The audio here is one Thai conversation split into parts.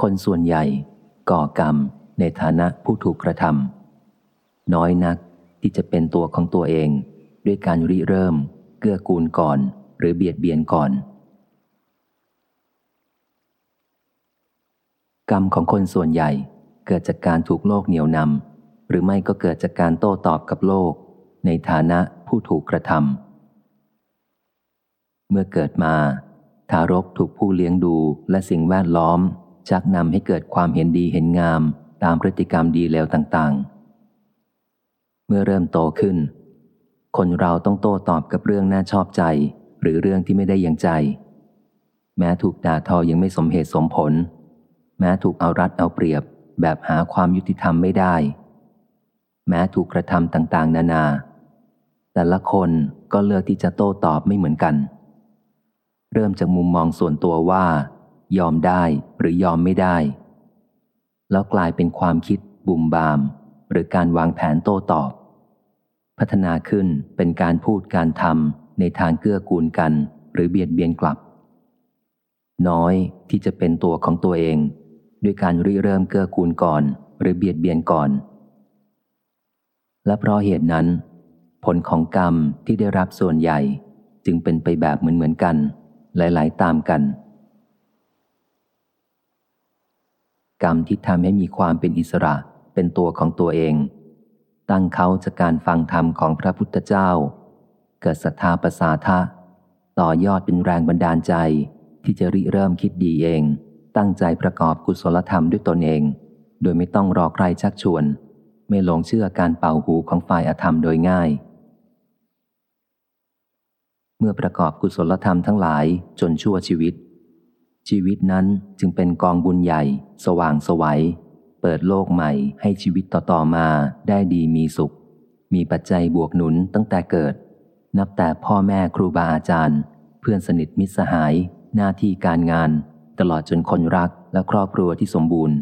คนส่วนใหญ่ก่อกรรมในฐานะผู้ถูกกระทำน้อยนักที่จะเป็นตัวของตัวเอง ด้วยการริเริ่ม เกื้อกูลก่อน หรือเบียดเบียนก่อน กรรมของคนส่วนใหญ่เกิดจากการถูกโลกเหนี่ยวนำหรือไม่ก็เกิดจากการโต้ตอบกับโลก ในฐานะผู้ถูกกระทำเมื่อเกิดมา ทารกถูกผู้เลี้ยงดูและสิ่งแวดล้อม ชักนำให้เกิดความเห็นดีเห็นงามตามพฤติกรรมดีเลวต่าง ๆ เมื่อเริ่มโตขึ้น คนเราต้องโต้ตอบกับเรื่องน่าชอบใจ หรือเรื่องที่ไม่ได้ยังใจ แม้ถูกด่าทอยังไม่สมเหตุสมผล แม้ถูกเอารัดเอาเปรียบแบบหาความยุติธรรมไม่ได้ แม้ถูกกระทำต่างๆ นานา แต่ละคนก็เลือกที่จะโต้ตอบไม่เหมือนกัน เริ่มจากมุมมองส่วนตัวว่า ยอมได้หรือยอมไม่ได้ แล้วกลายเป็นความคิดบุมบาม หรือการวางแผนโต้ตอบ พัฒนาขึ้นเป็นการพูดการทำในทางเกื้อกูลกัน หรือเบียดเบียนกลับ น้อยที่จะเป็นตัวของตัวเอง ด้วยการริเริ่มเกื้อกูลก่อน หรือเบียดเบียนก่อน และเพราะเหตุนั้น ผลของกรรมที่ได้รับส่วนใหญ่ จึงเป็นไปแบบเหมือนเหมือนกัน หลาย ๆ ตามกัน กรรมที่ทำให้มีความเป็นอิสระเป็นตัวของตัวเอง ตั้งเขาจากการฟังธรรมของพระพุทธเจ้า เกิดศรัทธาประสาทะ ต่อยอดเป็นแรงบันดาลใจ ที่จะริเริ่มคิดดีเอง ตั้งใจประกอบกุศลธรรมด้วยตนเอง โดยไม่ต้องรอใครชักชวน ไม่หลงเชื่อการเป่าหูของฝ่ายอธรรมโดยง่าย เมื่อประกอบกุศลธรรมทั้งหลายจนชั่วชีวิต ชีวิตนั้นจึงเป็นกองบุญใหญ่ สว่างสวัย เปิดโลกใหม่ให้ชีวิตต่อๆมาได้ดีมีสุข มีปัจจัยบวกหนุนตั้งแต่เกิด นับแต่พ่อแม่ครูบาอาจารย์ เพื่อนสนิทมิตรสหาย หน้าที่การงาน ตลอดจนคนรักและครอบครัวที่สมบูรณ์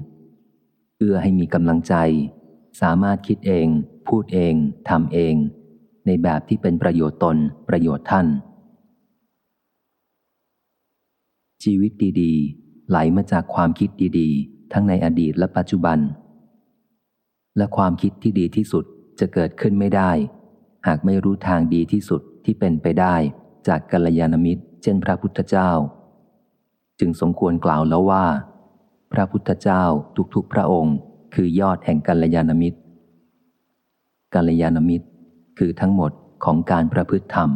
เอื้อให้มีกำลังใจ สามารถคิดเอง พูดเองทำเอง ในแบบที่เป็นประโยชน์ตนประโยชน์ท่าน ชีวิตดีๆ ไหลมาจากความคิดดีๆ ทั้งในอดีตและปัจจุบัน และความคิดที่ดีที่สุดจะเกิดขึ้นไม่ได้ หากไม่รู้ทางดีที่สุดที่เป็นไปได้ จากกัลยาณมิตร เช่นพระพุทธเจ้า จึงสมควรกล่าวแล้วว่า พระพุทธเจ้าทุกๆพระองค์ คือยอดแห่งกัลยาณมิตรกัลยาณมิตร คือทั้งหมดของการประพฤติธรรม